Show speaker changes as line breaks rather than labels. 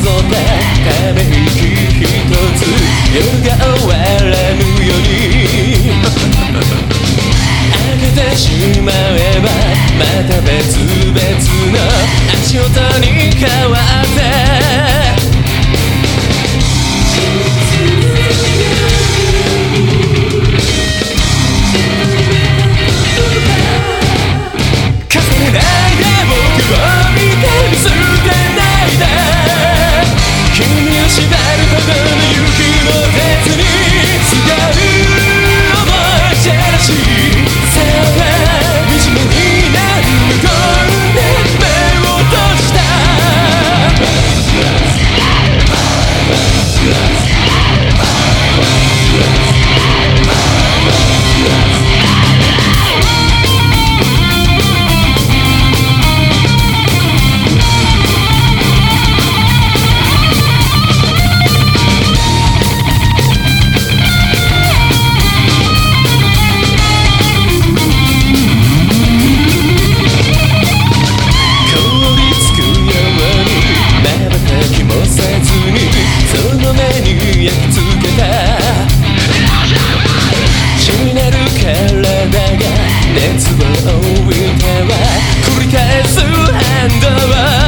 ぞたため息ひとつ夜が終わらぬように。開けてしまえばまた別々の足音に変わって体が熱を帯びては繰り返す反動